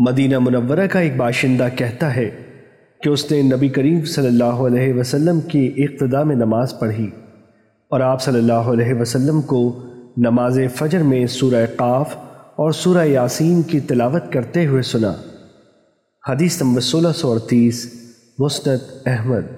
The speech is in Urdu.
مدینہ منورہ کا ایک باشندہ کہتا ہے کہ اس نے نبی کریم صلی اللہ علیہ وسلم کی اقتداء میں نماز پڑھی اور آپ صلی اللہ علیہ وسلم کو نماز فجر میں سورہ قاف اور سورہ یاسین کی تلاوت کرتے ہوئے سنا۔ حدیث نمبر سولہ سو اڑتیس، مسند احمد۔